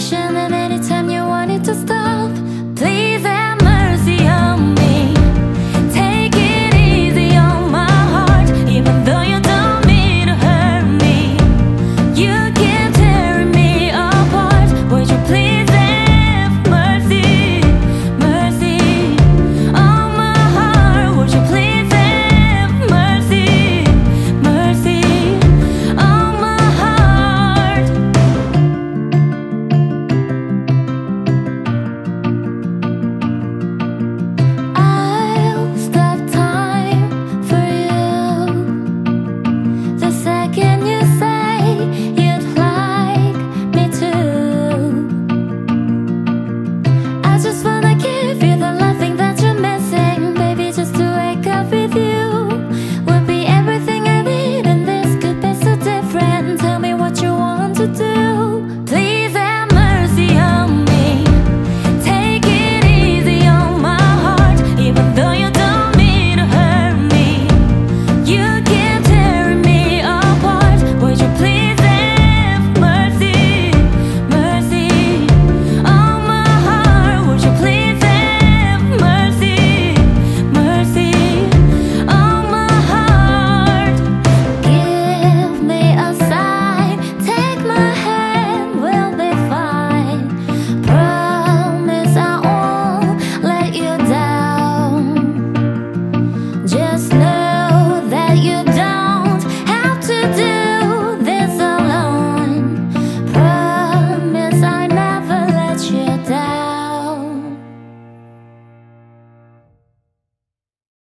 Station and many just keep